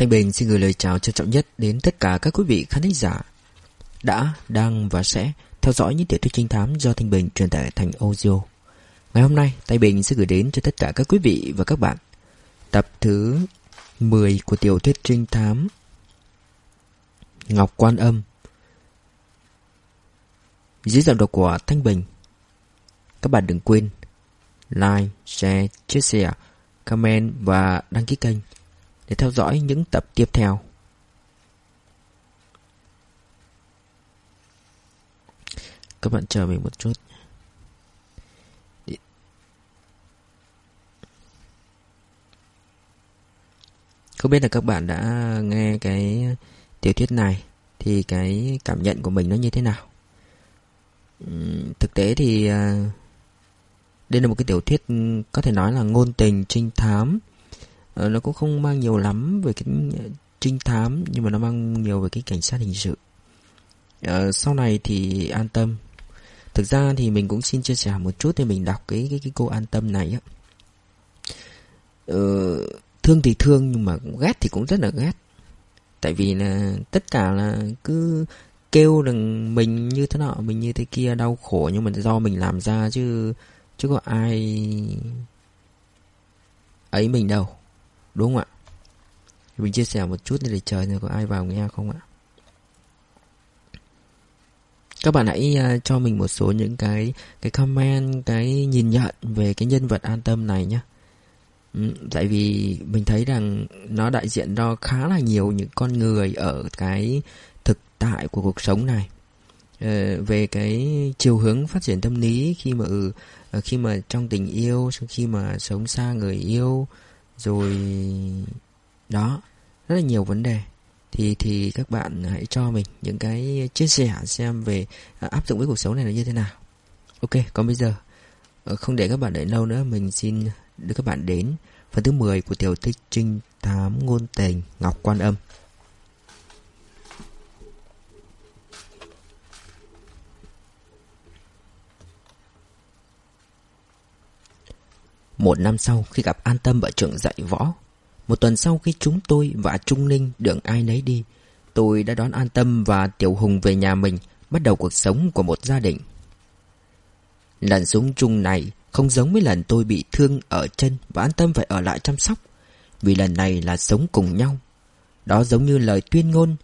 Thanh Bình xin gửi lời chào trân trọng nhất đến tất cả các quý vị khán thính giả đã, đang và sẽ theo dõi những tiểu thuyết trinh thám do Thanh Bình truyền tải thành audio. Ngày hôm nay, Thanh Bình sẽ gửi đến cho tất cả các quý vị và các bạn tập thứ 10 của tiểu thuyết trinh thám Ngọc Quan Âm dưới giọng đọc của Thanh Bình. Các bạn đừng quên like, share, chia sẻ, comment và đăng ký kênh để theo dõi những tập tiếp theo. Các bạn chờ mình một chút. Không biết là các bạn đã nghe cái tiểu thuyết này thì cái cảm nhận của mình nó như thế nào? Thực tế thì à, đây là một cái tiểu thuyết có thể nói là ngôn tình trinh thám. Ờ, nó cũng không mang nhiều lắm về cái ờ, trinh thám nhưng mà nó mang nhiều về cái cảnh sát hình sự. uh, sau này thì an tâm. Thực ra thì mình cũng xin chia sẻ một chút thì mình đọc cái cái cái cô an tâm này á. uh, thương thì thương nhưng mà ghét thì cũng rất là ghét. Tại vì là tất cả là cứ kêu rằng mình như thế nọ mình như thế kia đau khổ nhưng mà do mình làm ra chứ chứ có ai ấy mình đâu đúng không ạ? Mình chia sẻ một chút để chờ này có ai vào nghe không ạ? Các bạn hãy uh, cho mình một số những cái cái comment cái nhìn nhận về cái nhân vật an tâm này nhé ừ, tại vì mình thấy rằng nó đại diện cho khá là nhiều những con người ở cái thực tại của cuộc sống này. Ờ, về cái chiều hướng phát triển tâm lý khi mà ừ, ờ, khi mà trong tình yêu khi mà sống xa người yêu rồi, đó, rất là nhiều vấn đề. Thì thì các bạn hãy cho mình những cái chia sẻ xem về à, áp dụng với cuộc sống này là như thế nào. Ok, còn bây giờ ờ, không để các bạn đợi lâu nữa, mình xin đưa các bạn đến phần thứ 10 của tiểu thuyết trinh thám ngôn tình ngọc quan âm. Một năm sau khi gặp An Tâm ở trường dạy võ, Một tuần sau khi chúng tôi và Trung Ninh đường ai nấy đi, Tôi đã đón An Tâm và Tiểu Hùng về nhà mình, Bắt đầu cuộc sống của một gia đình. Lần súng chung này không giống với lần tôi bị thương ở chân Và An Tâm phải ở lại chăm sóc, Vì lần này là sống cùng nhau. Đó giống như lời tuyên ngôn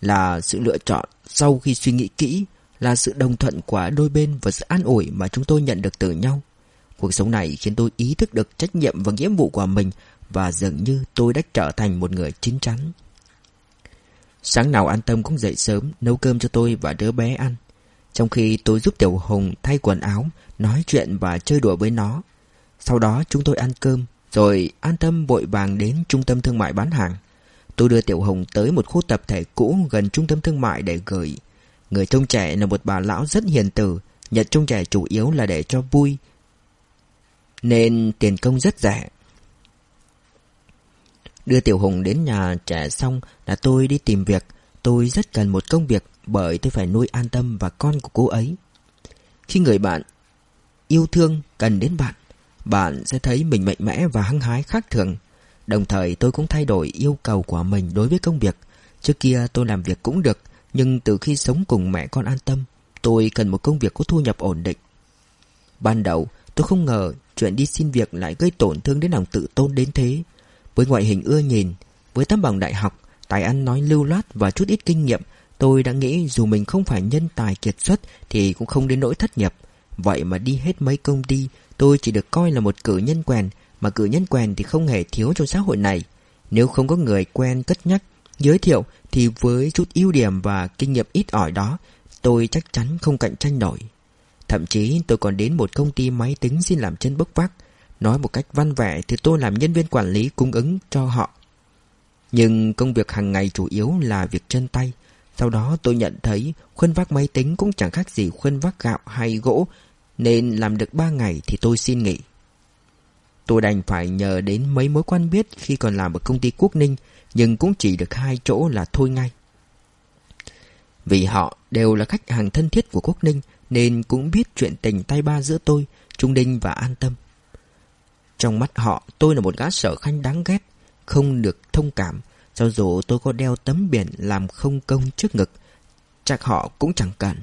Là sự lựa chọn sau khi suy nghĩ kỹ, Là sự đồng thuận của đôi bên Và sự an ủi mà chúng tôi nhận được từ nhau. Cuộc sống này khiến tôi ý thức được trách nhiệm và nghĩa vụ của mình và dường như tôi đã trở thành một người chín chắn. Sáng nào an tâm cũng dậy sớm nấu cơm cho tôi và đứa bé ăn. Trong khi tôi giúp Tiểu Hùng thay quần áo, nói chuyện và chơi đùa với nó. Sau đó chúng tôi ăn cơm, rồi an tâm vội vàng đến trung tâm thương mại bán hàng. Tôi đưa Tiểu Hùng tới một khu tập thể cũ gần trung tâm thương mại để gửi. Người trông trẻ là một bà lão rất hiền từ, nhận trông trẻ chủ yếu là để cho vui, nên tiền công rất rẻ. Đưa Tiểu Hùng đến nhà trẻ xong là tôi đi tìm việc. Tôi rất cần một công việc bởi tôi phải nuôi an tâm và con của cô ấy. Khi người bạn yêu thương cần đến bạn, bạn sẽ thấy mình mạnh mẽ và hăng hái khác thường. Đồng thời tôi cũng thay đổi yêu cầu của mình đối với công việc. Trước kia tôi làm việc cũng được, nhưng từ khi sống cùng mẹ con an tâm, tôi cần một công việc có thu nhập ổn định. Ban đầu, tôi không ngờ Chuyện đi xin việc lại gây tổn thương đến lòng tự tôn đến thế. Với ngoại hình ưa nhìn, Với tấm bằng đại học, Tài ăn nói lưu loát và chút ít kinh nghiệm, Tôi đã nghĩ dù mình không phải nhân tài kiệt xuất Thì cũng không đến nỗi thất nghiệp. Vậy mà đi hết mấy công ty Tôi chỉ được coi là một cử nhân quèn, Mà cử nhân quèn thì không hề thiếu trong xã hội này. Nếu không có người quen cất nhắc, Giới thiệu Thì với chút ưu điểm và kinh nghiệm ít ỏi đó, Tôi chắc chắn không cạnh tranh nổi. Thậm chí tôi còn đến một công ty máy tính xin làm chân bốc vác. Nói một cách văn vẻ thì tôi làm nhân viên quản lý cung ứng cho họ. Nhưng công việc hàng ngày chủ yếu là việc chân tay. Sau đó tôi nhận thấy khuân vác máy tính cũng chẳng khác gì khuân vác gạo hay gỗ, nên làm được ba ngày thì tôi xin nghỉ. Tôi đành phải nhờ đến mấy mối quan biết khi còn làm ở công ty Quốc Ninh, nhưng cũng chỉ được hai chỗ là thôi ngay. Vì họ đều là khách hàng thân thiết của Quốc Ninh, nên cũng biết chuyện tình tay ba giữa tôi, Trung Đinh và An Tâm. Trong mắt họ, tôi là một gã sở khanh đáng ghét, không được thông cảm, Cho dù tôi có đeo tấm biển làm không công trước ngực Chắc họ cũng chẳng cần.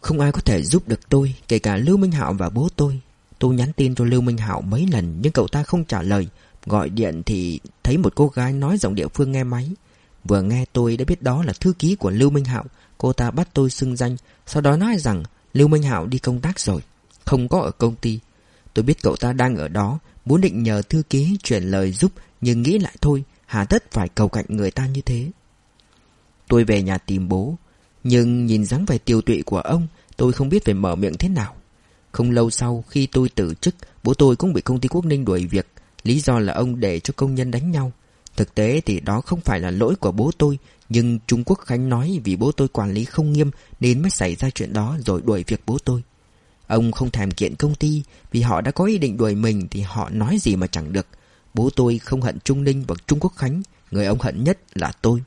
Không ai có thể giúp được tôi Kể cả Lưu Minh Hạo và bố tôi. Tôi nhắn tin cho Lưu Minh Hạo mấy lần Nhưng cậu ta không trả lời. Gọi điện thì thấy một cô gái nói giọng địa phương nghe máy. Vừa nghe tôi đã biết đó là thư ký của Lưu Minh Hạo. Cô ta bắt tôi xưng danh, Sau đó nói rằng, Lưu Minh Hạo đi công tác rồi, Không có ở công ty. Tôi biết cậu ta đang ở đó, Muốn định nhờ thư ký chuyển lời giúp, Nhưng nghĩ lại thôi, Hà tất phải cầu cạnh người ta như thế. Tôi về nhà tìm bố, Nhưng nhìn dáng vẻ tiêu tụy của ông, Tôi không biết phải mở miệng thế nào. Không lâu sau, khi tôi từ chức, Bố tôi cũng bị công ty Quốc Ninh đuổi việc, Lý do là ông để cho công nhân đánh nhau. Thực tế thì đó không phải là lỗi của bố tôi, Nhưng Trung Quốc Khánh nói vì bố tôi quản lý không nghiêm Nên mới xảy ra chuyện đó rồi đuổi việc bố tôi. Ông không thèm kiện công ty, Vì họ đã có ý định đuổi mình Thì họ nói gì mà chẳng được. Bố tôi không hận Trung Ninh và Trung Quốc Khánh, Người ông hận nhất là tôi.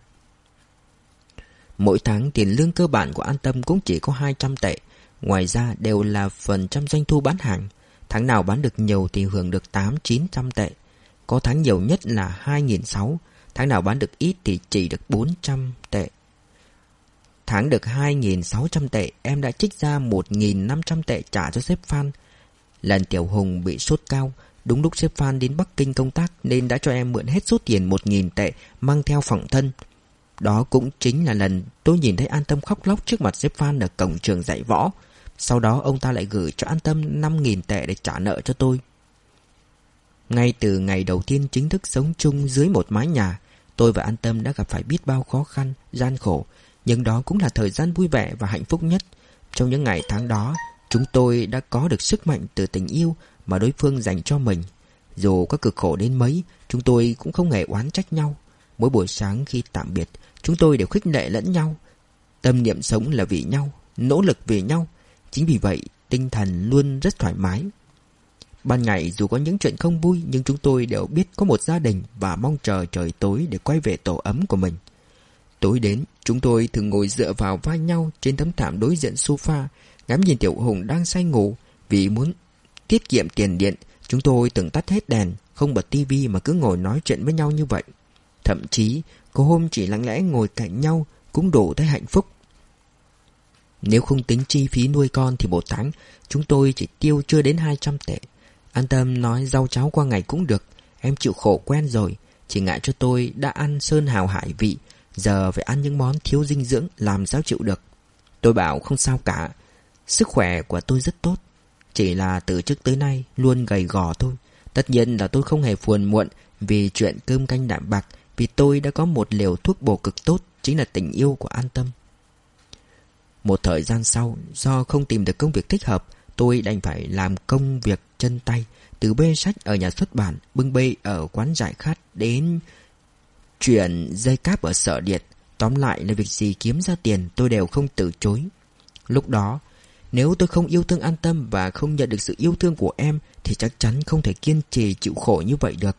Mỗi tháng tiền lương cơ bản của An Tâm cũng chỉ có 200 tệ, Ngoài ra đều là phần trăm doanh thu bán hàng. Tháng nào bán được nhiều thì hưởng được 8-900 tệ. Có tháng nhiều nhất là 2.600 Tháng nào bán được ít thì chỉ được 400 tệ. Tháng được 2.600 tệ, Em đã trích ra 1.500 tệ trả cho sếp Phan. Lần Tiểu Hùng bị sốt cao, Đúng lúc sếp Phan đến Bắc Kinh công tác Nên đã cho em mượn hết số tiền 1.000 tệ Mang theo phòng thân. Đó cũng chính là lần tôi nhìn thấy An Tâm khóc lóc Trước mặt sếp Phan ở cổng trường dạy võ. Sau đó ông ta lại gửi cho An Tâm 5.000 tệ để trả nợ cho tôi. Ngay từ ngày đầu tiên chính thức sống chung dưới một mái nhà Tôi và An Tâm đã gặp phải biết bao khó khăn, gian khổ Nhưng đó cũng là thời gian vui vẻ và hạnh phúc nhất Trong những ngày tháng đó Chúng tôi đã có được sức mạnh từ tình yêu mà đối phương dành cho mình. Dù có cực khổ đến mấy, chúng tôi cũng không hề oán trách nhau. Mỗi buổi sáng khi tạm biệt, chúng tôi đều khích lệ lẫn nhau. Tâm niệm sống là vì nhau, nỗ lực vì nhau. Chính vì vậy, tinh thần luôn rất thoải mái. Ban ngày dù có những chuyện không vui nhưng chúng tôi đều biết có một gia đình và mong chờ trời tối để quay về tổ ấm của mình. Tối đến, chúng tôi thường ngồi dựa vào vai nhau trên tấm thảm đối diện sofa, ngắm nhìn Tiểu Hùng đang say ngủ. Vì muốn Tiết kiệm tiền điện Chúng tôi từng tắt hết đèn Không bật tivi mà cứ ngồi nói chuyện với nhau như vậy. Thậm chí Có hôm chỉ lặng lẽ ngồi cạnh nhau Cũng đủ thấy hạnh phúc. Nếu không tính chi phí nuôi con Thì một tháng chúng tôi chỉ tiêu chưa đến 200 tệ. An tâm nói rau cháo qua ngày cũng được. Em chịu khổ quen rồi. Chỉ ngại cho tôi đã ăn sơn hào hải vị. Giờ phải ăn những món thiếu dinh dưỡng Làm sao chịu được. Tôi bảo không sao cả. Sức khỏe của tôi rất tốt. Chỉ là từ trước tới nay luôn gầy gò thôi. Tất nhiên là tôi không hề phiền muộn Vì chuyện cơm canh đạm bạc, Vì tôi đã có một liều thuốc bổ cực tốt, Chính là tình yêu của an tâm. Một thời gian sau, Do không tìm được công việc thích hợp Tôi đành phải làm công việc chân tay Từ bê sách ở nhà xuất bản Bưng bê ở quán giải khát Đến chuyển dây cáp ở sở điện Tóm lại là việc gì kiếm ra tiền Tôi đều không từ chối Lúc đó nếu tôi không yêu thương an tâm và không nhận được sự yêu thương của em thì chắc chắn không thể kiên trì chịu khổ như vậy được.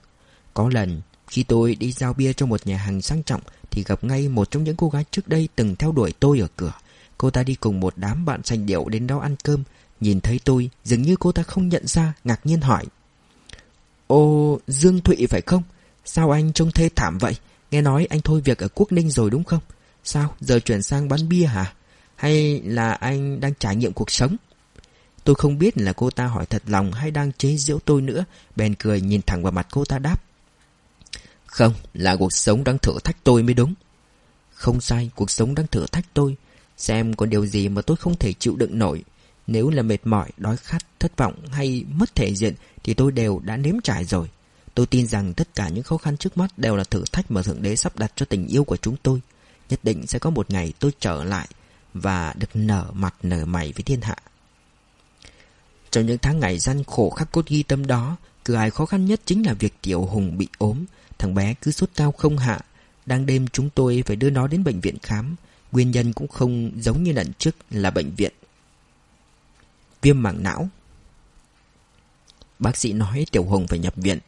Có lần, khi tôi đi giao bia cho một nhà hàng sang trọng thì gặp ngay một trong những cô gái trước đây từng theo đuổi tôi ở cửa. Cô ta đi cùng một đám bạn sành điệu đến đó ăn cơm. Nhìn thấy tôi, dường như cô ta không nhận ra, ngạc nhiên hỏi. Ô, Dương Thụy phải không? Sao anh trông thê thảm vậy? Nghe nói anh thôi việc ở Quốc Ninh rồi đúng không? Sao, giờ chuyển sang bán bia hả? Hay là anh đang trải nghiệm cuộc sống Tôi không biết là cô ta hỏi thật lòng Hay đang chế giễu tôi nữa Bèn cười nhìn thẳng vào mặt cô ta đáp Không là cuộc sống đang thử thách tôi mới đúng Không sai Cuộc sống đang thử thách tôi Xem có điều gì mà tôi không thể chịu đựng nổi nếu là mệt mỏi, đói khát, thất vọng hay mất thể diện Thì tôi đều đã nếm trải rồi Tôi tin rằng tất cả những khó khăn trước mắt Đều là thử thách mà Thượng Đế sắp đặt cho tình yêu của chúng tôi Nhất định sẽ có một ngày tôi trở lại và được nở mặt nở mày với thiên hạ. Trong những tháng ngày gian khổ khắc cốt ghi tâm đó, cửa ai khó khăn nhất chính là việc Tiểu Hùng bị ốm. Thằng bé cứ sốt cao không hạ. Đang đêm chúng tôi phải đưa nó đến bệnh viện khám. Nguyên nhân cũng không giống như lần trước là bệnh viện. Viêm mảng não Bác sĩ nói Tiểu hồng phải nhập viện.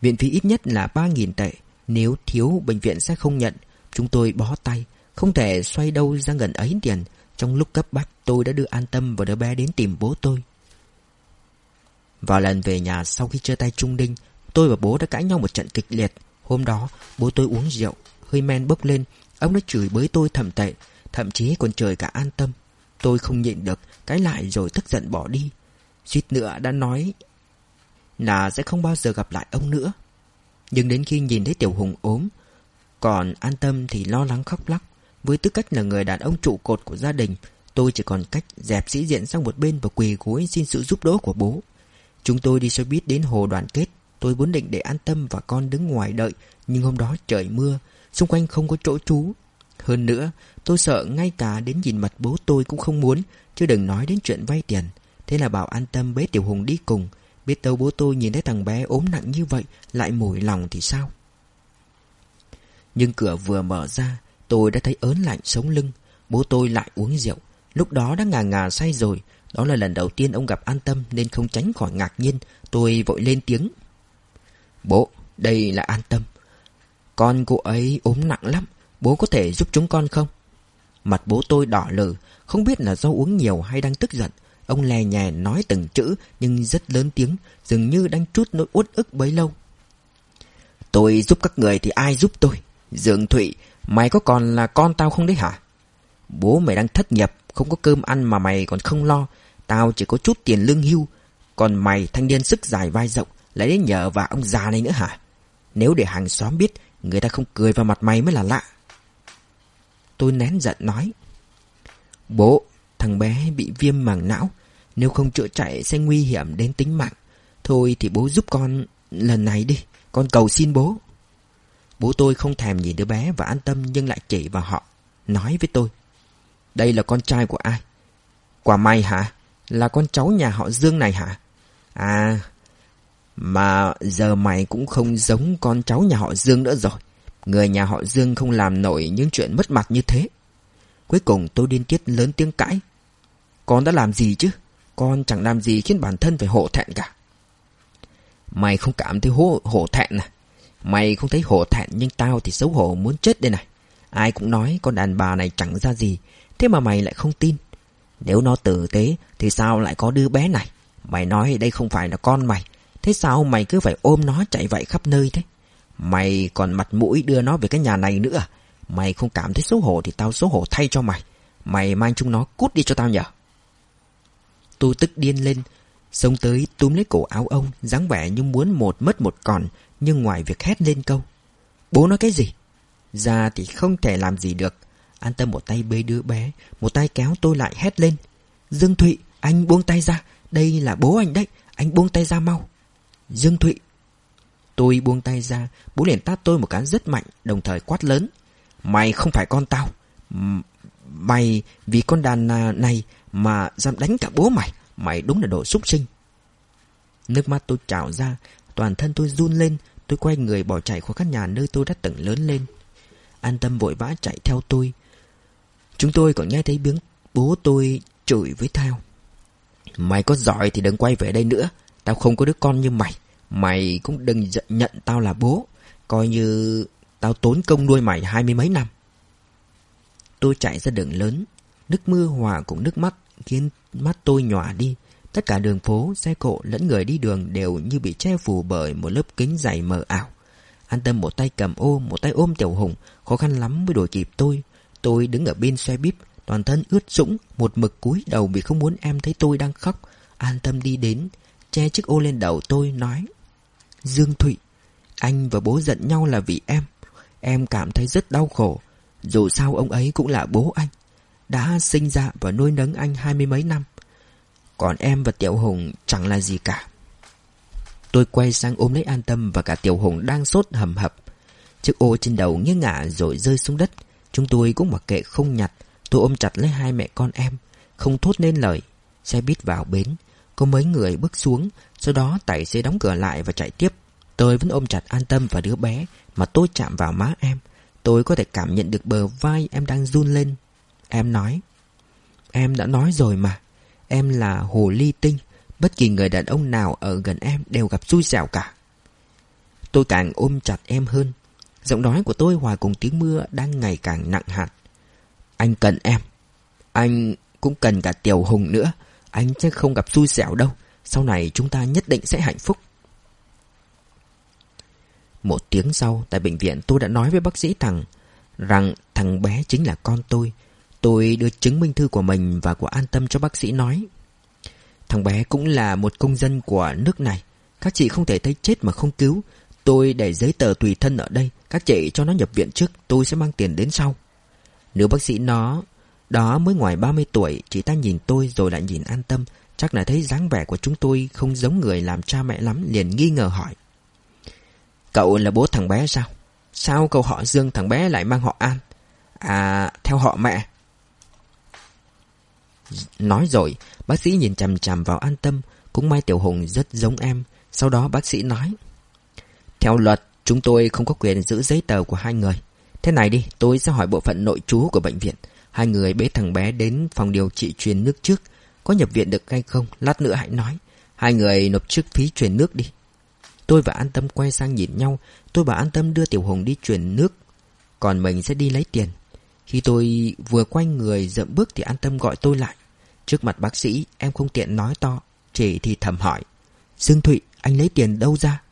Viện phí ít nhất là 3.000 tệ. Nếu thiếu, bệnh viện sẽ không nhận. Chúng tôi bó tay. Không thể xoay đâu ra gần ấy tiền Trong lúc cấp bách tôi đã đưa an tâm và đứa bé đến tìm bố tôi Vào lần về nhà sau khi chia tay Trung Đinh Tôi và bố đã cãi nhau một trận kịch liệt Hôm đó bố tôi uống rượu Hơi men bốc lên Ông đã chửi bới tôi thầm tệ Thậm chí còn trời cả an tâm Tôi không nhịn được, Cái lại rồi tức giận bỏ đi. Suýt nữa đã nói Là sẽ không bao giờ gặp lại ông nữa. Nhưng đến khi nhìn thấy Tiểu Hùng ốm, Còn an tâm thì lo lắng khóc lóc. Với tư cách là người đàn ông trụ cột của gia đình, Tôi chỉ còn cách dẹp sĩ diện sang một bên Và quỳ gối xin sự giúp đỡ của bố. Chúng tôi đi xe buýt đến hồ đoàn kết. Tôi vốn định để an tâm và con đứng ngoài đợi, Nhưng hôm đó trời mưa, Xung quanh không có chỗ trú. Hơn nữa tôi sợ ngay cả đến nhìn mặt bố tôi cũng không muốn Chứ đừng nói đến chuyện vay tiền. Thế là bảo an tâm bế Tiểu Hùng đi cùng. Biết đâu bố tôi nhìn thấy thằng bé ốm nặng như vậy Lại mủi lòng thì sao? Nhưng cửa vừa mở ra Tôi đã thấy ớn lạnh sống lưng. Bố tôi lại uống rượu. Lúc đó đã ngà ngà say rồi. Đó là lần đầu tiên ông gặp an tâm Nên không tránh khỏi ngạc nhiên. Tôi vội lên tiếng. Bố, đây là an tâm. Con cô ấy ốm nặng lắm. Bố có thể giúp chúng con không? Mặt bố tôi đỏ lử, Không biết là do uống nhiều hay đang tức giận. Ông lè nhè nói từng chữ Nhưng rất lớn tiếng, Dường như đang trút nỗi uất ức bấy lâu. Tôi giúp các người thì ai giúp tôi? Dường Thụy, Mày có còn là con tao không đấy hả? Bố mày đang thất nghiệp, Không có cơm ăn mà mày còn không lo. Tao chỉ có chút tiền lương hưu, Còn mày thanh niên sức dài vai rộng, Lại đến nhờ và ông già này nữa hả? Nếu để hàng xóm biết, Người ta không cười vào mặt mày mới là lạ. Tôi nén giận nói. Bố, Thằng bé bị viêm màng não, Nếu không chữa chạy sẽ nguy hiểm đến tính mạng. Thôi thì bố giúp con lần này đi, Con cầu xin bố. Bố tôi không thèm nhìn đứa bé và an tâm Nhưng lại chỉ vào họ, Nói với tôi. Đây là con trai của ai? Quả mày hả? Là con cháu nhà họ Dương này hả? À Mà giờ mày cũng không giống con cháu nhà họ Dương nữa rồi. Người nhà họ Dương không làm nổi những chuyện mất mặt như thế. Cuối cùng tôi điên tiết lớn tiếng cãi. Con đã làm gì chứ? Con chẳng làm gì khiến bản thân phải hổ thẹn cả. Mày không cảm thấy hổ, hổ thẹn à? Mày không thấy hổ thẹn nhưng tao thì xấu hổ muốn chết đây này. Ai cũng nói con đàn bà này chẳng ra gì Thế mà mày lại không tin. Nếu nó tử tế thì sao lại có đứa bé này? Mày nói đây không phải là con mày Thế sao mày cứ phải ôm nó chạy vậy khắp nơi thế? Mày còn mặt mũi đưa nó về cái nhà này nữa à? Mày không cảm thấy xấu hổ thì tao xấu hổ thay cho mày. Mày mang chúng nó cút đi cho tao nhở? Tôi tức điên lên Xông tới túm lấy cổ áo ông, dáng vẻ như muốn một mất một còn, Nhưng ngoài việc hét lên câu, Bố nói cái gì? Ra thì không thể làm gì được. An tâm một tay bế đứa bé, Một tay kéo tôi lại hét lên, Dương Thụy, anh buông tay ra, Đây là bố anh đấy, Anh buông tay ra mau. Dương Thụy Tôi buông tay ra, Bố liền tát tôi một cái rất mạnh, Đồng thời quát lớn. Mày không phải con tao. Mày vì con đàn à, này Mà dám đánh cả bố mày. Mày đúng là đồ súc sinh. Nước mắt tôi trào ra, Toàn thân tôi run lên. Tôi quay người bỏ chạy khỏi căn nhà nơi tôi đã từng lớn lên. An tâm vội vã chạy theo tôi. Chúng tôi còn nghe thấy tiếng bố tôi chửi với Thao. Mày có giỏi thì đừng quay về đây nữa. Tao không có đứa con như mày. Mày cũng đừng nhận tao là bố. Coi như tao tốn công nuôi mày hai mươi mấy năm. Tôi chạy ra đường lớn. Nước mưa hòa cùng nước mắt Khiến mắt tôi nhòa đi. Tất cả đường phố, xe cộ lẫn người đi đường Đều như bị che phủ bởi một lớp kính dày mờ ảo. An tâm một tay cầm ô Một tay ôm Tiểu Hùng Khó khăn lắm mới đuổi kịp tôi. Tôi đứng ở bên xe bíp Toàn thân ướt sũng Một mực cúi đầu vì không muốn em thấy tôi đang khóc. An tâm đi đến Che chiếc ô lên đầu tôi nói Dương Thụy. Anh và bố giận nhau là vì em. Em cảm thấy rất đau khổ. Dù sao ông ấy cũng là bố anh. Đã sinh ra và nuôi nấng anh hai mươi mấy năm. Còn em và Tiểu Hùng chẳng là gì cả. Tôi quay sang ôm lấy an tâm Và cả Tiểu Hùng đang sốt hầm hập. Chiếc ô trên đầu nghiêng ngả rồi rơi xuống đất. Chúng tôi cũng mặc kệ không nhặt. Tôi ôm chặt lấy hai mẹ con em. Không thốt nên lời. Xe buýt vào bến. Có mấy người bước xuống, Sau đó tài xế đóng cửa lại và chạy tiếp. Tôi vẫn ôm chặt an tâm và đứa bé, Mà tôi chạm vào má em. Tôi có thể cảm nhận được bờ vai em đang run lên. Em nói, Em đã nói rồi mà. Em là hồ ly tinh. Bất kỳ người đàn ông nào ở gần em đều gặp xui xẻo cả. Tôi càng ôm chặt em hơn. Giọng nói của tôi hòa cùng tiếng mưa đang ngày càng nặng hạt. Anh cần em. Anh cũng cần cả Tiểu Hùng nữa. Anh sẽ không gặp xui xẻo đâu. Sau này chúng ta nhất định sẽ hạnh phúc. Một tiếng sau, tại bệnh viện tôi đã nói với bác sĩ thằng, Rằng thằng bé chính là con tôi. Tôi đưa chứng minh thư của mình và của an tâm cho bác sĩ nói. Thằng bé cũng là một công dân của nước này. Các chị không thể thấy chết mà không cứu. Tôi để giấy tờ tùy thân ở đây. Các chị cho nó nhập viện trước, Tôi sẽ mang tiền đến sau. Nếu bác sĩ nó đó mới ngoài 30 tuổi, Chị ta nhìn tôi rồi lại nhìn an tâm, Chắc là thấy dáng vẻ của chúng tôi Không giống người làm cha mẹ lắm, Liền nghi ngờ hỏi. Cậu là bố thằng bé sao? Sao cậu họ Dương thằng bé lại mang họ An? À theo họ mẹ. Nói rồi, Bác sĩ nhìn chằm chằm vào an tâm, Cũng may Tiểu Hùng rất giống em. Sau đó bác sĩ nói, Theo luật, chúng tôi không có quyền giữ giấy tờ của hai người. Thế này đi, tôi sẽ hỏi bộ phận nội trú của bệnh viện. Hai người bế thằng bé đến phòng điều trị truyền nước trước. Có nhập viện được hay không? Lát nữa hãy nói. Hai người nộp trước phí truyền nước đi. Tôi và An Tâm quay sang nhìn nhau. Tôi và An Tâm đưa Tiểu Hùng đi truyền nước. Còn mình sẽ đi lấy tiền. Khi tôi vừa quay người dậm bước Thì An Tâm gọi tôi lại. Trước mặt bác sĩ, em không tiện nói to. Chỉ thì thầm hỏi. Dương Thụy, anh lấy tiền đâu ra?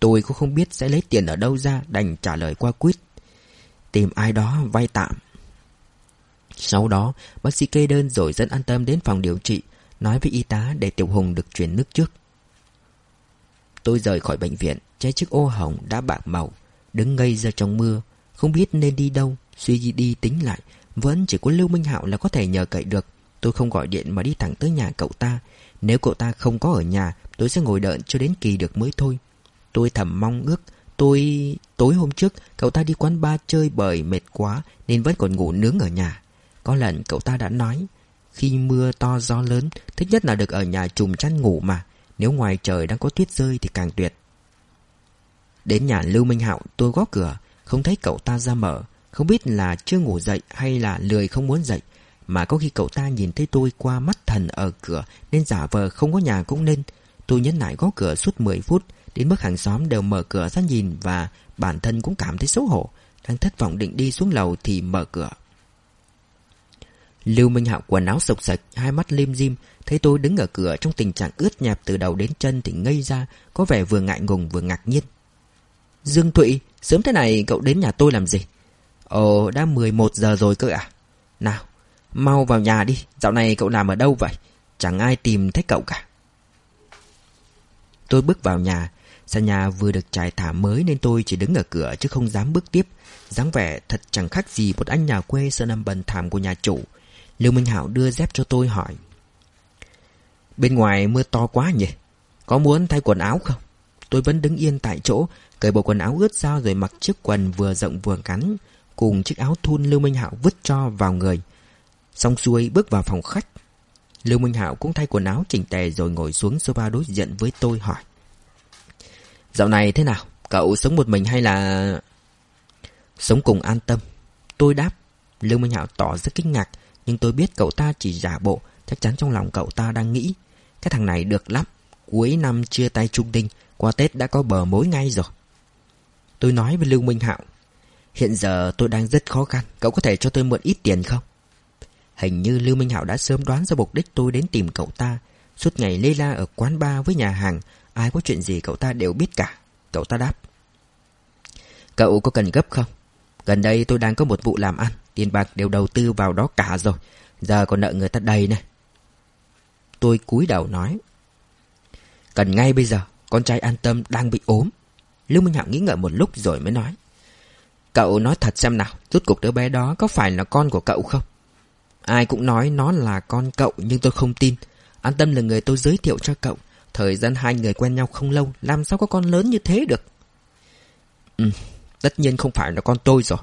Tôi cũng không biết sẽ lấy tiền ở đâu ra, Đành trả lời qua quýt. Tìm ai đó vay tạm. Sau đó, bác sĩ kê đơn rồi dẫn an tâm đến phòng điều trị, Nói với y tá để Tiểu Hùng được chuyển nước trước. Tôi rời khỏi bệnh viện, Che chiếc ô hồng đã bạc màu, Đứng ngây ra trong mưa, Không biết nên đi đâu, Suy đi tính lại, Vẫn chỉ có Lưu Minh Hạo là có thể nhờ cậy được. Tôi không gọi điện mà đi thẳng tới nhà cậu ta. Nếu cậu ta không có ở nhà, Tôi sẽ ngồi đợi cho đến kỳ được mới thôi. Tôi thầm mong ước, Tôi... Tối hôm trước, Cậu ta đi quán bar chơi bời mệt quá, Nên vẫn còn ngủ nướng ở nhà. Có lần cậu ta đã nói, Khi mưa to gió lớn, Thích nhất là được ở nhà trùm chăn ngủ mà, Nếu ngoài trời đang có tuyết rơi thì càng tuyệt. Đến nhà Lưu Minh Hạo, tôi gõ cửa, Không thấy cậu ta ra mở, Không biết là chưa ngủ dậy hay là lười không muốn dậy, Mà có khi cậu ta nhìn thấy tôi qua mắt thần ở cửa, Nên giả vờ không có nhà cũng nên. Tôi nhấn lại gõ cửa suốt 10 phút, Đến mức hàng xóm đều mở cửa ra nhìn Và bản thân cũng cảm thấy xấu hổ. Đang thất vọng định đi xuống lầu thì mở cửa. Lưu Minh Hạo quần áo sộc sạch, Hai mắt lim dim, Thấy tôi đứng ở cửa trong tình trạng ướt nhẹp từ đầu đến chân Thì ngây ra, Có vẻ vừa ngại ngùng vừa ngạc nhiên. Dương Thụy, Sớm thế này cậu đến nhà tôi làm gì? Ồ, đã 11 giờ rồi cơ à Nào, Mau vào nhà đi, Dạo này cậu làm ở đâu vậy? Chẳng ai tìm thấy cậu cả. Tôi bước vào nhà Sàn nhà vừa được trải thả mới nên tôi chỉ đứng ở cửa chứ không dám bước tiếp. dáng vẻ thật chẳng khác gì một anh nhà quê sơn âm bần thảm của nhà chủ. Lưu Minh Hảo đưa dép cho tôi hỏi. Bên ngoài mưa to quá nhỉ? Có muốn thay quần áo không? Tôi vẫn đứng yên tại chỗ, cởi bộ quần áo ướt ra rồi mặc chiếc quần vừa rộng vừa ngắn, cùng chiếc áo thun Lưu Minh Hạo vứt cho vào người. Xong xuôi bước vào phòng khách. Lưu Minh Hạo cũng thay quần áo chỉnh tề rồi ngồi xuống sofa đối diện với tôi hỏi. Dạo này thế nào? Cậu sống một mình hay là... Sống cùng an tâm. Tôi đáp. Lưu Minh Hạo tỏ rất kinh ngạc. Nhưng tôi biết cậu ta chỉ giả bộ. Chắc chắn trong lòng cậu ta đang nghĩ. Cái thằng này được lắm. Cuối năm chia tay trung đinh. Qua Tết đã có bờ mối ngay rồi. Tôi nói với Lưu Minh Hạo. Hiện giờ tôi đang rất khó khăn. Cậu có thể cho tôi mượn ít tiền không? Hình như Lưu Minh Hạo đã sớm đoán ra mục đích tôi đến tìm cậu ta. Suốt ngày lê la ở quán bar với nhà hàng, Ai có chuyện gì cậu ta đều biết cả Cậu ta đáp, Cậu có cần gấp không Gần đây tôi đang có một vụ làm ăn Tiền bạc đều đầu tư vào đó cả rồi. Giờ còn nợ người ta đầy này Tôi cúi đầu nói. Cần ngay bây giờ, Con trai an tâm đang bị ốm. Lưu Minh Hạo nghĩ ngợi một lúc rồi mới nói. Cậu nói thật xem nào, Rốt cuộc đứa bé đó có phải là con của cậu không? Ai cũng nói nó là con cậu, Nhưng tôi không tin. An tâm là người tôi giới thiệu cho cậu. Thời gian hai người quen nhau không lâu, Làm sao có con lớn như thế được? Ừ Tất nhiên không phải là con tôi rồi.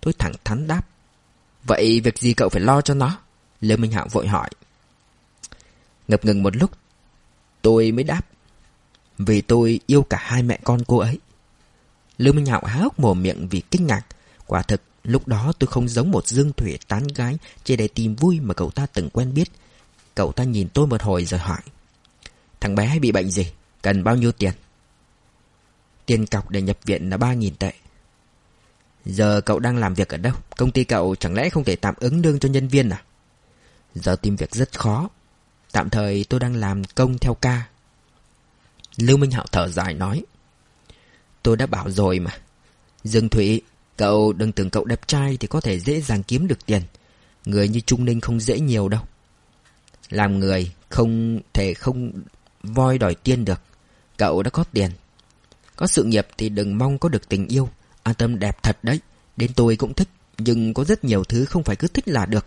Tôi thẳng thắn đáp. Vậy việc gì cậu phải lo cho nó? Lê Minh Hạo vội hỏi. Ngập ngừng một lúc, Tôi mới đáp. Vì tôi yêu cả hai mẹ con cô ấy. Lưu Minh Hạo há hốc mồm miệng vì kinh ngạc. Quả thực, lúc đó tôi không giống một dương thủy tán gái Chỉ để tìm vui mà cậu ta từng quen biết. Cậu ta nhìn tôi một hồi rồi hỏi. Thằng bé bị bệnh gì? Cần bao nhiêu tiền? Tiền cọc để nhập viện là 3.000 tệ. Giờ cậu đang làm việc ở đâu? Công ty cậu chẳng lẽ không thể tạm ứng lương cho nhân viên à? Giờ tìm việc rất khó. Tạm thời tôi đang làm công theo ca. Lưu Minh Hạo thở dài nói. Tôi đã bảo rồi mà. Dương Thụy, cậu đừng tưởng cậu đẹp trai thì có thể dễ dàng kiếm được tiền. Người như Trung Ninh không dễ nhiều đâu. Làm người không thể không voi đòi tiên được. Cậu đã có tiền. Có sự nghiệp thì đừng mong có được tình yêu. An tâm đẹp thật đấy. Đến tôi cũng thích. Nhưng có rất nhiều thứ không phải cứ thích là được.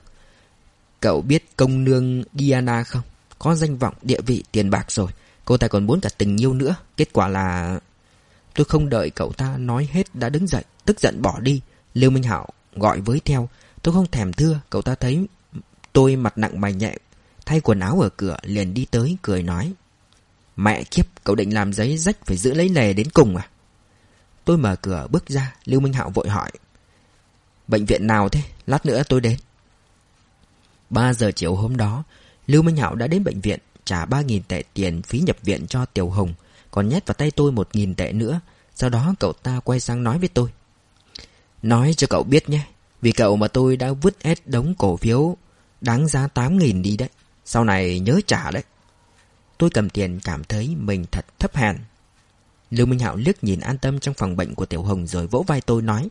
Cậu biết công nương Diana không? Có danh vọng, địa vị, tiền bạc rồi. Cô ta còn muốn cả tình yêu nữa. Kết quả là... Tôi không đợi cậu ta nói hết đã đứng dậy, tức giận bỏ đi. Lưu Minh Hạo gọi với theo. Tôi không thèm thưa, cậu ta thấy tôi mặt nặng mày nhẹ, thay quần áo ở cửa liền đi tới cười nói. Mẹ kiếp, cậu định làm giấy rách phải giữ lấy lề đến cùng à? Tôi mở cửa bước ra, Lưu Minh Hạo vội hỏi. Bệnh viện nào thế? Lát nữa tôi đến. 3 giờ chiều hôm đó, Lưu Minh Hạo đã đến bệnh viện, trả 3.000 tệ tiền phí nhập viện cho Tiểu Hồng còn nhét vào tay tôi 1.000 tệ nữa. Sau đó cậu ta quay sang nói với tôi. Nói cho cậu biết nhé, vì cậu mà tôi đã vứt hết đống cổ phiếu đáng giá 8.000 đi đấy. Sau này nhớ trả đấy. Tôi cầm tiền cảm thấy mình thật thấp hèn. Lưu Minh Hạo liếc nhìn an tâm trong phòng bệnh của Tiểu Hồng rồi vỗ vai tôi nói.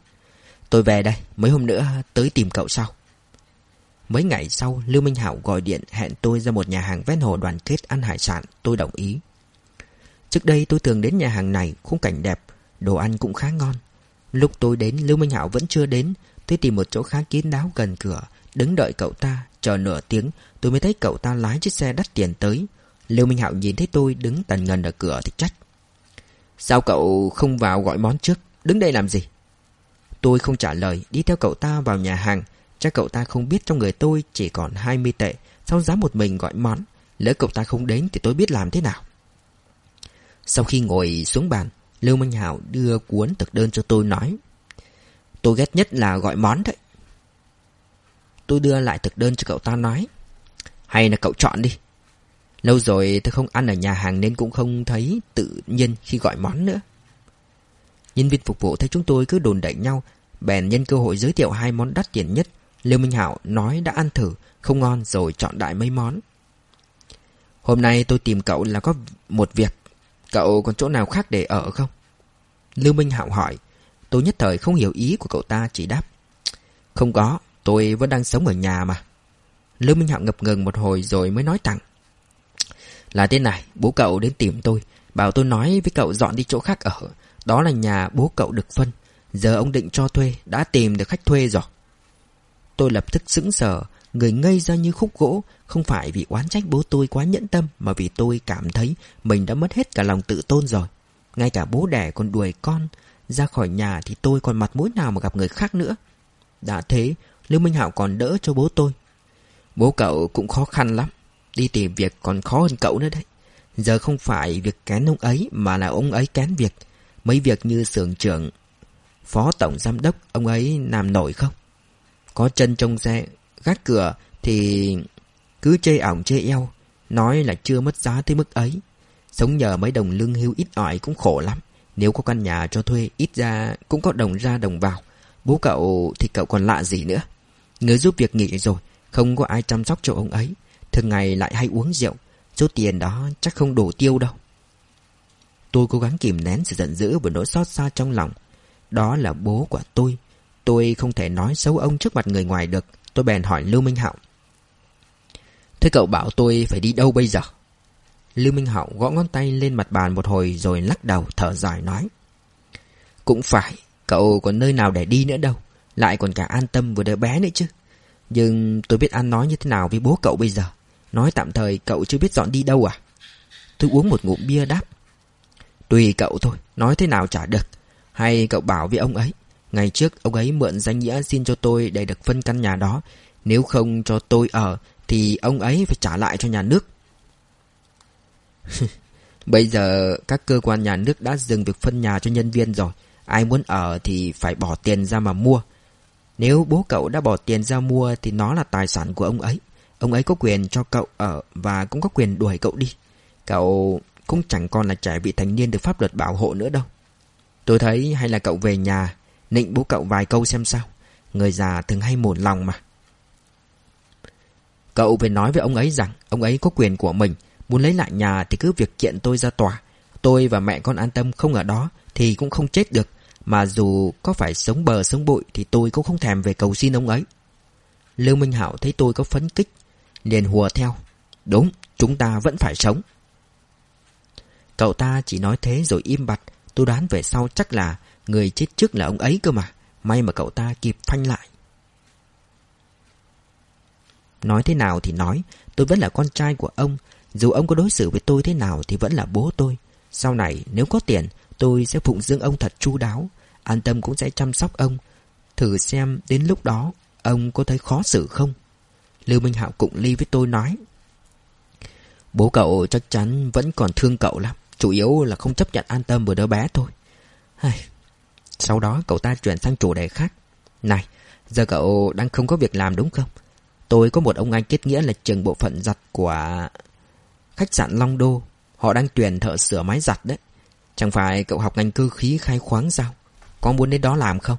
Tôi về đây, mấy hôm nữa tới tìm cậu sau. Mấy ngày sau, Lưu Minh Hạo gọi điện hẹn tôi ra một nhà hàng ven hồ đoàn kết ăn hải sản, tôi đồng ý. Trước đây tôi thường đến nhà hàng này, khung cảnh đẹp, đồ ăn cũng khá ngon. Lúc tôi đến, Lưu Minh Hạo vẫn chưa đến, tôi tìm một chỗ khá kín đáo gần cửa, đứng đợi cậu ta, chờ nửa tiếng, tôi mới thấy cậu ta lái chiếc xe đắt tiền tới. Lưu Minh Hạo nhìn thấy tôi đứng tần ngần ở cửa thì trách. Sao cậu không vào gọi món trước, đứng đây làm gì? Tôi không trả lời, đi theo cậu ta vào nhà hàng, Chắc cậu ta không biết trong người tôi chỉ còn 20 tệ. Sao dám một mình gọi món? Lỡ cậu ta không đến thì tôi biết làm thế nào. Sau khi ngồi xuống bàn Lưu Minh Hảo đưa cuốn thực đơn cho tôi nói Tôi ghét nhất là gọi món đấy. Tôi đưa lại thực đơn cho cậu ta nói Hay là cậu chọn đi. Lâu rồi tôi không ăn ở nhà hàng nên cũng không thấy tự nhiên khi gọi món nữa Nhân viên phục vụ thấy chúng tôi cứ đồn đẩy nhau Bèn nhân cơ hội giới thiệu hai món đắt tiền nhất Lưu Minh hảo nói đã ăn thử, không ngon rồi chọn đại mấy món. Hôm nay tôi tìm cậu là có một việc. Cậu còn chỗ nào khác để ở không? Lưu Minh Hạo hỏi. Tôi nhất thời không hiểu ý của cậu ta chỉ đáp. Không có, tôi vẫn đang sống ở nhà mà. Lưu Minh Hạo ngập ngừng một hồi rồi mới nói thẳng. Là thế này, bố cậu đến tìm tôi, bảo tôi nói với cậu dọn đi chỗ khác ở. Đó là nhà bố cậu được phân. Giờ ông định cho thuê, đã tìm được khách thuê rồi. Tôi lập tức sững sờ, người ngây ra như khúc gỗ, không phải vì oán trách bố tôi quá nhẫn tâm, mà vì tôi cảm thấy mình đã mất hết cả lòng tự tôn rồi. Ngay cả bố đẻ còn đuổi con ra khỏi nhà thì tôi còn mặt mũi nào mà gặp người khác nữa. Đã thế, Lưu Minh Hạo còn đỡ cho bố tôi. Bố cậu cũng khó khăn lắm, đi tìm việc còn khó hơn cậu nữa đấy. Giờ không phải việc kén ông ấy mà là ông ấy kén việc. Mấy việc như xưởng trưởng, phó tổng giám đốc, ông ấy làm nổi không? Có chân trong xe Gác cửa thì Cứ chê ỏng chê eo Nói là chưa mất giá tới mức ấy Sống nhờ mấy đồng lương hưu ít ỏi cũng khổ lắm Nếu có căn nhà cho thuê Ít ra cũng có đồng ra đồng vào Bố cậu thì cậu còn lạ gì nữa Người giúp việc nghỉ rồi Không có ai chăm sóc cho ông ấy Thường ngày lại hay uống rượu, Số tiền đó chắc không đủ tiêu đâu. Tôi cố gắng kìm nén sự giận dữ và nỗi xót xa trong lòng. Đó là bố của tôi. Tôi không thể nói xấu ông trước mặt người ngoài được, Tôi bèn hỏi Lưu Minh Hạo. Thế cậu bảo tôi phải đi đâu bây giờ? Lưu Minh Hạo gõ ngón tay lên mặt bàn một hồi Rồi lắc đầu thở dài nói. Cũng phải, Cậu còn nơi nào để đi nữa đâu, Lại còn cả an tâm vừa đứa bé nữa chứ. Nhưng tôi biết ăn nói như thế nào với bố cậu bây giờ. Nói tạm thời cậu chưa biết dọn đi đâu à Tôi uống một ngụm bia đáp Tùy cậu thôi, Nói thế nào chả được Hay cậu bảo với ông ấy, Ngày trước ông ấy mượn danh nghĩa xin cho tôi để được phân căn nhà đó. Nếu không cho tôi ở, thì ông ấy phải trả lại cho nhà nước. Bây giờ các cơ quan nhà nước đã dừng việc phân nhà cho nhân viên rồi. Ai muốn ở thì phải bỏ tiền ra mà mua. Nếu bố cậu đã bỏ tiền ra mua thì nó là tài sản của ông ấy. Ông ấy có quyền cho cậu ở và cũng có quyền đuổi cậu đi. Cậu cũng chẳng còn là trẻ vị thành niên được pháp luật bảo hộ nữa đâu. Tôi thấy hay là cậu về nhà, Nịnh bố cậu vài câu xem sao. Người già thường hay một lòng mà. Cậu phải nói với ông ấy rằng Ông ấy có quyền của mình. Muốn lấy lại nhà thì cứ việc kiện tôi ra tòa. Tôi và mẹ con an tâm không ở đó Thì cũng không chết được. Mà dù có phải sống bờ sống bụi Thì tôi cũng không thèm về cầu xin ông ấy. Lưu Minh Hảo thấy tôi có phấn kích liền hùa theo. Đúng, chúng ta vẫn phải sống. Cậu ta chỉ nói thế rồi im bặt. Tôi đoán về sau chắc là Người chết trước là ông ấy cơ mà. May mà cậu ta kịp phanh lại. Nói thế nào thì nói. Tôi vẫn là con trai của ông. Dù ông có đối xử với tôi thế nào Thì vẫn là bố tôi. Sau này nếu có tiền Tôi sẽ phụng dưỡng ông thật chu đáo. An tâm cũng sẽ chăm sóc ông. Thử xem đến lúc đó Ông có thấy khó xử không? Lưu Minh Hạo cụng ly với tôi nói Bố cậu chắc chắn vẫn còn thương cậu lắm, Chủ yếu là không chấp nhận an tâm với đứa bé thôi Sau đó cậu ta chuyển sang chủ đề khác Này, Giờ cậu đang không có việc làm đúng không Tôi có một ông anh kết nghĩa là trường bộ phận giặt của khách sạn Long Đô. Họ đang tuyển thợ sửa máy giặt đấy. Chẳng phải cậu học ngành cơ khí khai khoáng sao? Có muốn đến đó làm không?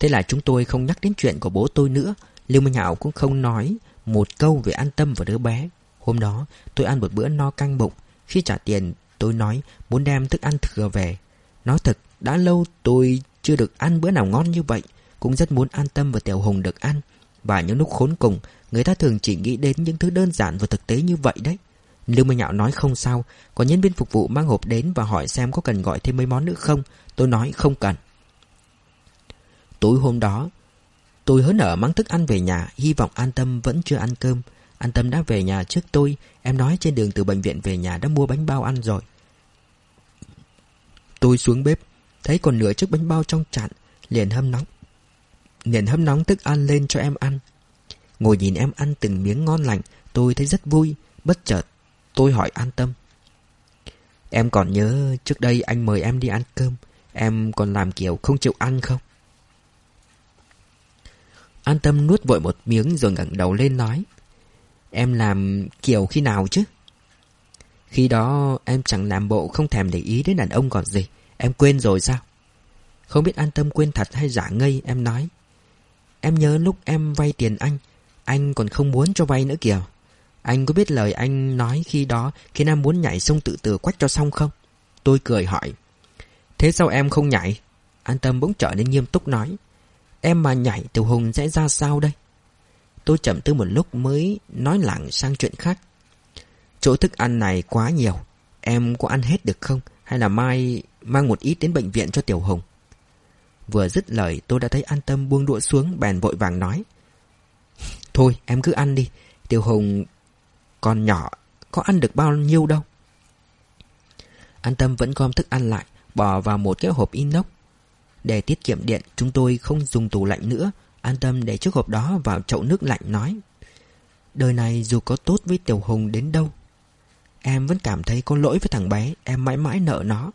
Thế là chúng tôi không nhắc đến chuyện của bố tôi nữa. Lưu Minh Hảo cũng không nói một câu về an tâm và đứa bé. Hôm đó, tôi ăn một bữa no căng bụng. Khi trả tiền, tôi nói muốn đem thức ăn thừa về. Nói thật, đã lâu tôi chưa được ăn bữa nào ngon như vậy. Cũng rất muốn an tâm và Tiểu Hùng được ăn. Và những lúc khốn cùng, Người ta thường chỉ nghĩ đến những thứ đơn giản và thực tế như vậy đấy Lưu Minh Nhạo nói không sao Còn nhân viên phục vụ mang hộp đến và hỏi xem có cần gọi thêm mấy món nữa không Tôi nói không cần Tối hôm đó Tôi hớn ở mang thức ăn về nhà Hy vọng An Tâm vẫn chưa ăn cơm An Tâm đã về nhà trước tôi Em nói trên đường từ bệnh viện về nhà đã mua bánh bao ăn rồi Tôi xuống bếp Thấy còn nửa chiếc bánh bao trong chạn Liền hâm nóng liền hâm nóng thức ăn lên cho em ăn. Ngồi nhìn em ăn từng miếng ngon lành, tôi thấy rất vui, bất chợt. Tôi hỏi an tâm. Em còn nhớ trước đây anh mời em đi ăn cơm, em còn làm kiểu không chịu ăn không? An tâm nuốt vội một miếng rồi ngẩng đầu lên nói. Em làm kiểu khi nào chứ? Khi đó em chẳng làm bộ không thèm để ý đến đàn ông còn gì. Em quên rồi sao? Không biết an tâm quên thật hay giả ngây, em nói. Em nhớ lúc em vay tiền anh Anh còn không muốn cho vay nữa kìa Anh có biết lời anh nói khi đó Khi em muốn nhảy sông tự tử quách cho xong không Tôi cười hỏi Thế sao em không nhảy An tâm bỗng trở nên nghiêm túc nói Em mà nhảy Tiểu Hùng sẽ ra sao đây Tôi chậm tư một lúc mới nói lặng sang chuyện khác Chỗ thức ăn này quá nhiều Em có ăn hết được không Hay là mai mang một ít đến bệnh viện cho Tiểu Hùng Vừa dứt lời tôi đã thấy an tâm buông đũa xuống bèn vội vàng nói. Thôi em cứ ăn đi, tiểu Hùng còn nhỏ, có ăn được bao nhiêu đâu. An tâm vẫn gom thức ăn lại, bỏ vào một cái hộp inox. Để tiết kiệm điện, chúng tôi không dùng tủ lạnh nữa. An tâm để chiếc hộp đó vào chậu nước lạnh nói. Đời này dù có tốt với Tiểu Hùng đến đâu, em vẫn cảm thấy có lỗi với thằng bé, em mãi mãi nợ nó.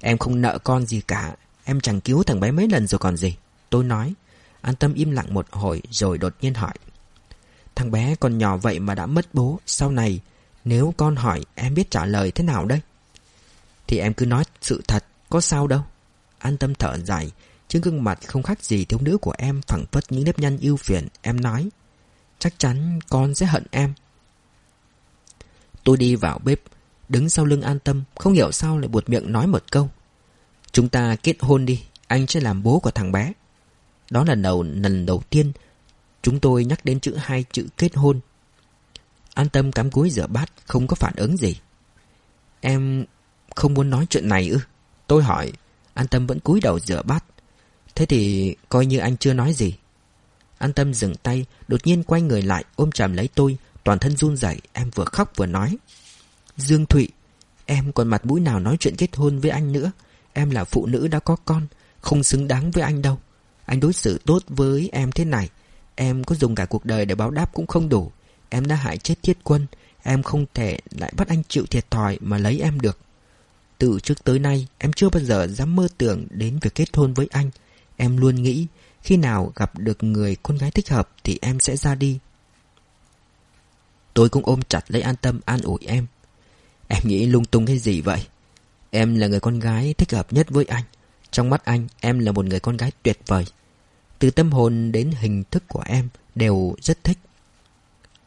Em không nợ con gì cả, Em chẳng cứu thằng bé mấy lần rồi còn gì. Tôi nói. An tâm im lặng một hồi rồi đột nhiên hỏi. Thằng bé còn nhỏ vậy mà đã mất bố. Sau này Nếu con hỏi em biết trả lời thế nào đây? Thì em cứ nói sự thật Có sao đâu. An tâm thở dài, Trên gương mặt không khác gì thiếu nữ của em phẳng phất những nếp nhăn yêu phiền, Em nói. Chắc chắn con sẽ hận em. Tôi đi vào bếp, Đứng sau lưng an tâm, Không hiểu sao lại buột miệng nói một câu. Chúng ta kết hôn đi, Anh sẽ làm bố của thằng bé. Đó là đầu, lần đầu tiên Chúng tôi nhắc đến chữ hai, chữ kết hôn. An tâm cắm cúi rửa bát, Không có phản ứng gì. Em không muốn nói chuyện này ư? Tôi hỏi. An tâm vẫn cúi đầu rửa bát. Thế thì coi như anh chưa nói gì. An tâm dừng tay, Đột nhiên quay người lại, ôm chầm lấy tôi, Toàn thân run rẩy, Em vừa khóc vừa nói. Dương Thụy, Em còn mặt mũi nào nói chuyện kết hôn với anh nữa? Em là phụ nữ đã có con, Không xứng đáng với anh đâu. Anh đối xử tốt với em thế này, Em có dùng cả cuộc đời để báo đáp cũng không đủ. Em đã hại chết thiết quân, Em không thể lại bắt anh chịu thiệt thòi Mà lấy em được. Từ trước tới nay, em chưa bao giờ dám mơ tưởng Đến việc kết hôn với anh. Em luôn nghĩ, Khi nào gặp được người con gái thích hợp Thì em sẽ ra đi. Tôi cũng ôm chặt lấy an tâm an ủi em. Em nghĩ lung tung cái gì vậy? Em là người con gái thích hợp nhất với anh. Trong mắt anh, em là một người con gái tuyệt vời. Từ tâm hồn đến hình thức của em Đều rất thích.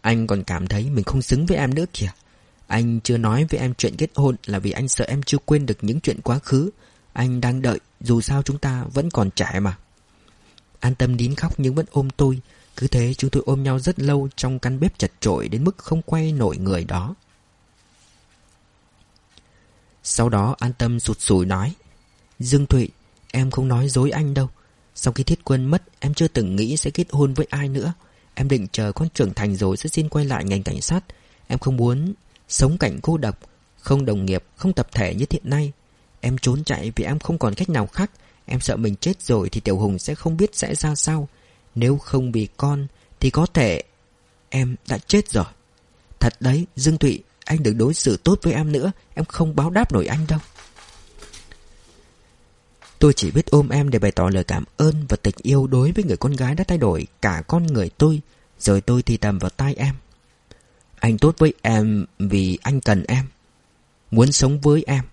Anh còn cảm thấy mình không xứng với em nữa kìa. Anh chưa nói với em chuyện kết hôn là vì anh sợ em chưa quên được những chuyện quá khứ. Anh đang đợi, dù sao chúng ta vẫn còn trẻ mà. An tâm nín khóc nhưng vẫn ôm tôi. Cứ thế chúng tôi ôm nhau rất lâu trong căn bếp chật trội đến mức không quay nổi người đó. Sau đó an tâm sụt sùi nói Dương Thụy, em không nói dối anh đâu. Sau khi thiết quân mất, em chưa từng nghĩ sẽ kết hôn với ai nữa. Em định chờ con trưởng thành rồi sẽ xin quay lại ngành cảnh sát. Em không muốn sống cảnh cô độc, không đồng nghiệp, không tập thể như hiện nay. Em trốn chạy vì em không còn cách nào khác. Em sợ mình chết rồi thì Tiểu Hùng sẽ không biết sẽ ra sao. Nếu không vì con thì có thể em đã chết rồi. Thật đấy, Dương Thụy, anh đừng đối xử tốt với em nữa. Em không báo đáp nổi anh đâu. Tôi chỉ biết ôm em để bày tỏ lời cảm ơn và tình yêu đối với người con gái đã thay đổi cả con người tôi. Rồi tôi thì tầm vào tai em. Anh tốt với em vì anh cần em. Muốn sống với em.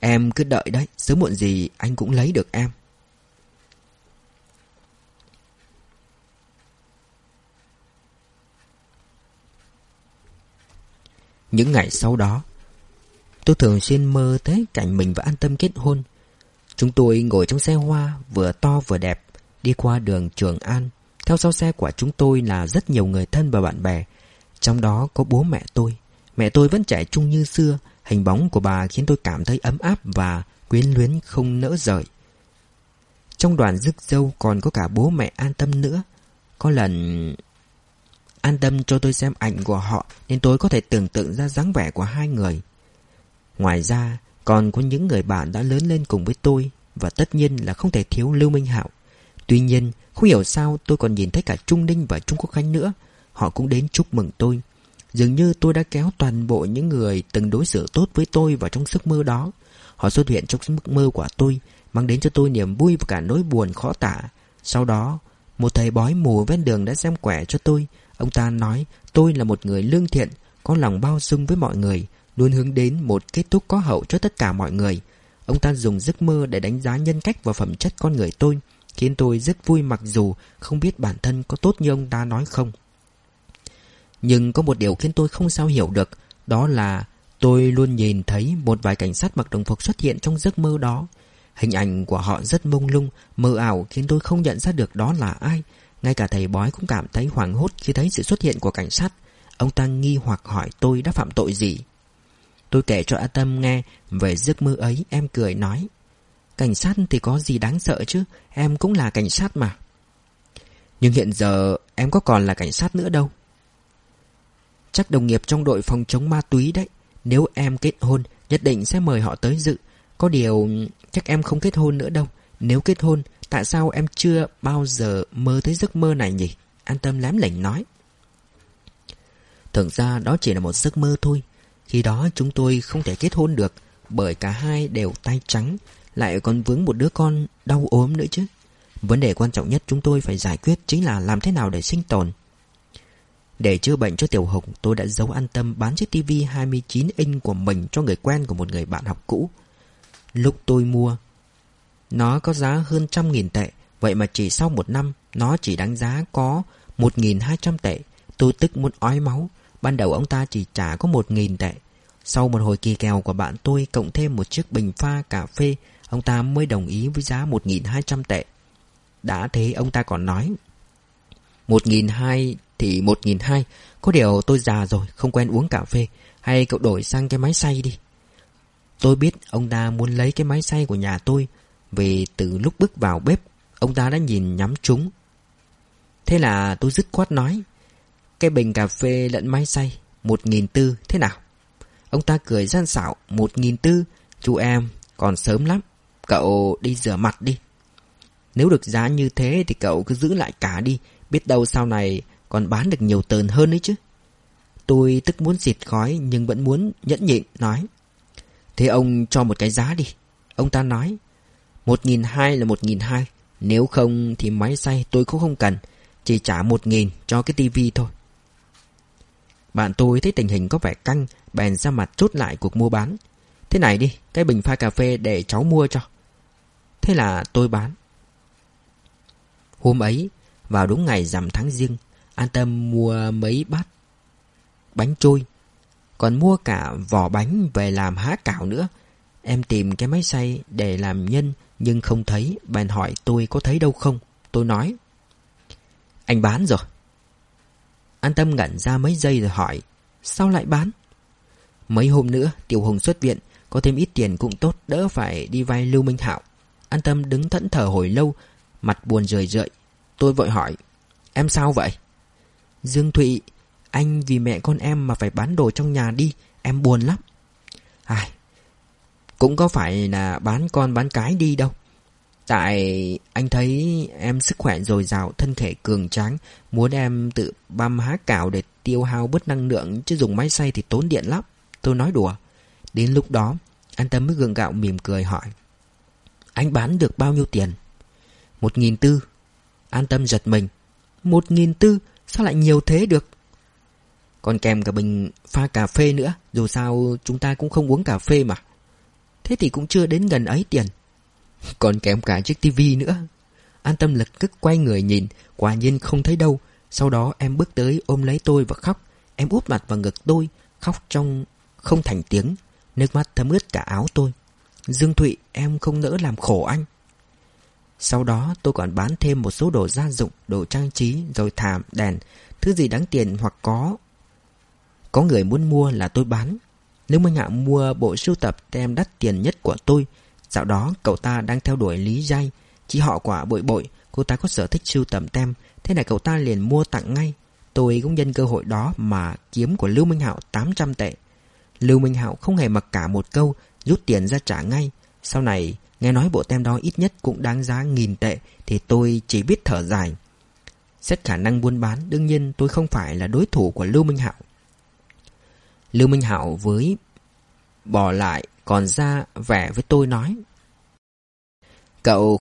Em cứ đợi đấy, sớm muộn gì anh cũng lấy được em. Những ngày sau đó, tôi thường xuyên mơ thấy cảnh mình và an tâm kết hôn. Chúng tôi ngồi trong xe hoa vừa to vừa đẹp, đi qua đường Trường An. Theo sau xe của chúng tôi là rất nhiều người thân và bạn bè, trong đó có bố mẹ tôi. Mẹ tôi vẫn trẻ trung như xưa, hình bóng của bà khiến tôi cảm thấy ấm áp và quyến luyến không nỡ rời. Trong đoàn rước dâu còn có cả bố mẹ an tâm nữa. Có lần an tâm cho tôi xem ảnh của họ nên tôi có thể tưởng tượng ra dáng vẻ của hai người. Ngoài ra, còn có những người bạn đã lớn lên cùng với tôi và tất nhiên là không thể thiếu Lưu Minh Hạo. Tuy nhiên, không hiểu sao tôi còn nhìn thấy cả Trung Ninh và Trung Quốc Khánh nữa. Họ cũng đến chúc mừng tôi. Dường như tôi đã kéo toàn bộ những người từng đối xử tốt với tôi vào trong giấc mơ đó. Họ xuất hiện trong giấc mơ của tôi, mang đến cho tôi niềm vui và cả nỗi buồn khó tả. Sau đó, một thầy bói mù ven đường đã xem quẻ cho tôi. Ông ta nói tôi là một người lương thiện, có lòng bao dung với mọi người, luôn hướng đến một kết thúc có hậu cho tất cả mọi người. Ông ta dùng giấc mơ để đánh giá nhân cách và phẩm chất con người tôi, khiến tôi rất vui mặc dù không biết bản thân có tốt như ông ta nói không. Nhưng có một điều khiến tôi không sao hiểu được, đó là tôi luôn nhìn thấy một vài cảnh sát mặc đồng phục xuất hiện trong giấc mơ đó. Hình ảnh của họ rất mông lung, mơ ảo khiến tôi không nhận ra được đó là ai. Ngay cả thầy bói cũng cảm thấy hoảng hốt khi thấy sự xuất hiện của cảnh sát. Ông ta nghi hoặc hỏi tôi đã phạm tội gì. Tôi kể cho A Tâm nghe về giấc mơ ấy, em cười nói. Cảnh sát thì có gì đáng sợ chứ, em cũng là cảnh sát mà. Nhưng hiện giờ em có còn là cảnh sát nữa đâu. Chắc đồng nghiệp trong đội phòng chống ma túy đấy. Nếu em kết hôn, nhất định sẽ mời họ tới dự. Có điều chắc em không kết hôn nữa đâu. Nếu kết hôn, tại sao em chưa bao giờ mơ thấy giấc mơ này nhỉ? An tâm lém lỉnh nói. Thực ra đó chỉ là một giấc mơ thôi. Khi đó chúng tôi không thể kết hôn được bởi cả hai đều tay trắng, lại còn vướng một đứa con đau ốm nữa chứ. Vấn đề quan trọng nhất chúng tôi phải giải quyết chính là làm thế nào để sinh tồn. Để chữa bệnh cho Tiểu hồng, tôi đã giấu an tâm bán chiếc tivi 29 inch của mình cho người quen của một người bạn học cũ. Lúc tôi mua, nó có giá hơn trăm nghìn tệ, vậy mà chỉ sau một năm, nó chỉ đáng giá có 1.200 tệ. Tôi tức muốn ói máu, ban đầu ông ta chỉ trả có 1.000 tệ. Sau một hồi kỳ kèo của bạn tôi cộng thêm một chiếc bình pha cà phê, ông ta mới đồng ý với giá 1.200 tệ. Đã thế ông ta còn nói 1.200 thì 1.200 Có điều tôi già rồi, không quen uống cà phê. Hay cậu đổi sang cái máy xay đi. Tôi biết ông ta muốn lấy cái máy xay của nhà tôi, Vì từ lúc bước vào bếp, Ông ta đã nhìn nhắm chúng. Thế là tôi dứt khoát nói, Cái bình cà phê lẫn máy xay 1.400 thế nào? Ông ta cười gian xảo 1.400 Chú em, còn sớm lắm, Cậu đi rửa mặt đi. Nếu được giá như thế thì cậu cứ giữ lại cả đi, Biết đâu sau này còn bán được nhiều tờn hơn đấy chứ. Tôi tức muốn xịt khói nhưng vẫn muốn nhẫn nhịn nói. Thế ông cho một cái giá đi. Ông ta nói. Một nghìn hai là một nghìn hai. Nếu không thì máy xay tôi cũng không cần. Chỉ trả một nghìn cho cái tivi thôi. Bạn tôi thấy tình hình có vẻ căng, bèn ra mặt chốt lại cuộc mua bán. Thế này đi, cái bình pha cà phê để cháu mua cho. Thế là tôi bán. Hôm ấy, vào đúng ngày rằm tháng riêng, An tâm mua mấy bát bánh trôi. Còn mua cả vỏ bánh về làm há cảo nữa. Em tìm cái máy xay để làm nhân, Nhưng không thấy. Bèn hỏi tôi có thấy đâu không? Tôi nói, Anh bán rồi. An tâm ngẩn ra mấy giây rồi hỏi, Sao lại bán? Mấy hôm nữa, Tiểu Hùng xuất viện, Có thêm ít tiền cũng tốt, Đỡ phải đi vay Lưu Minh Hạo. An tâm đứng thẫn thờ hồi lâu, Mặt buồn rười rượi. Tôi vội hỏi, Em sao vậy? Dương Thụy Anh vì mẹ con em mà phải bán đồ trong nhà đi Em buồn lắm Ai Cũng có phải là bán con bán cái đi đâu Tại anh thấy em sức khỏe dồi dào, thân thể cường tráng, muốn em tự băm há cảo để tiêu hao bớt năng lượng chứ dùng máy xay thì tốn điện lắm. Tôi nói đùa. Đến lúc đó, anh Tâm mới gượng gạo mỉm cười hỏi. Anh bán được bao nhiêu tiền? Một nghìn tư. An tâm giật mình. Một nghìn tư? Sao lại nhiều thế được? Còn kèm cả bình pha cà phê nữa. Dù sao chúng ta cũng không uống cà phê mà. Thế thì cũng chưa đến gần ấy tiền. Còn kèm cả chiếc tivi nữa. An tâm lập tức quay người nhìn. Quả nhiên không thấy đâu. Sau đó em bước tới ôm lấy tôi và khóc. Em úp mặt vào ngực tôi. Khóc trong không thành tiếng. Nước mắt thấm ướt cả áo tôi. Dương Thụy, em không nỡ làm khổ anh. Sau đó tôi còn bán thêm một số đồ gia dụng, đồ trang trí, rồi thảm, đèn, thứ gì đáng tiền hoặc có. Có người muốn mua là tôi bán. Nếu Minh Hạ mua bộ sưu tập tem đắt tiền nhất của tôi, dạo đó cậu ta đang theo đuổi Lý Giai, chị họ quả bội bội, cô ta có sở thích sưu tầm tem, thế này cậu ta liền mua tặng ngay. Tôi cũng nhân cơ hội đó mà kiếm của Lưu Minh Hạo 800 tệ. Lưu Minh Hạo không hề mặc cả một câu, rút tiền ra trả ngay. Sau này, nghe nói bộ tem đó ít nhất cũng đáng giá nghìn tệ thì tôi chỉ biết thở dài. Xét khả năng buôn bán, đương nhiên tôi không phải là đối thủ của Lưu Minh Hạo. Lưu Minh Hạo với bỏ lại còn ra vẻ với tôi nói. Cậu